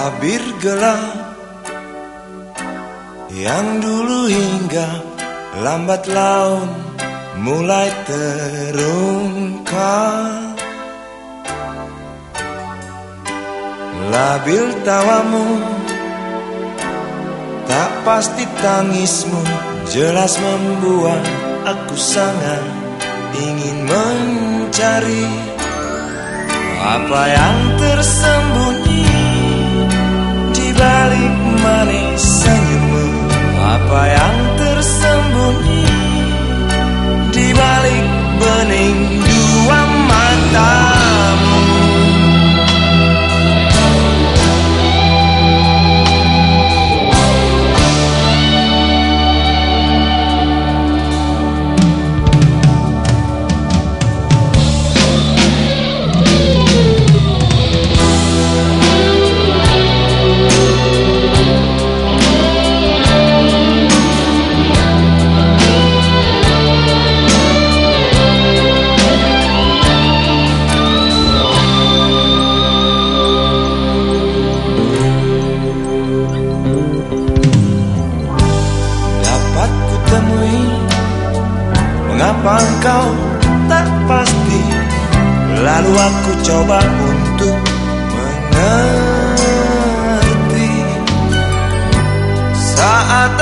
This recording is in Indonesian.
Tabir gelap Yang dulu hingga lambat laun Mulai terungkap. Labil tawamu Tak pasti tangismu Jelas membuat aku sangat Ingin mencari Apa yang tersembunyi Mengapa engkau tak pasti? Lalu aku coba untuk mengerti. Saat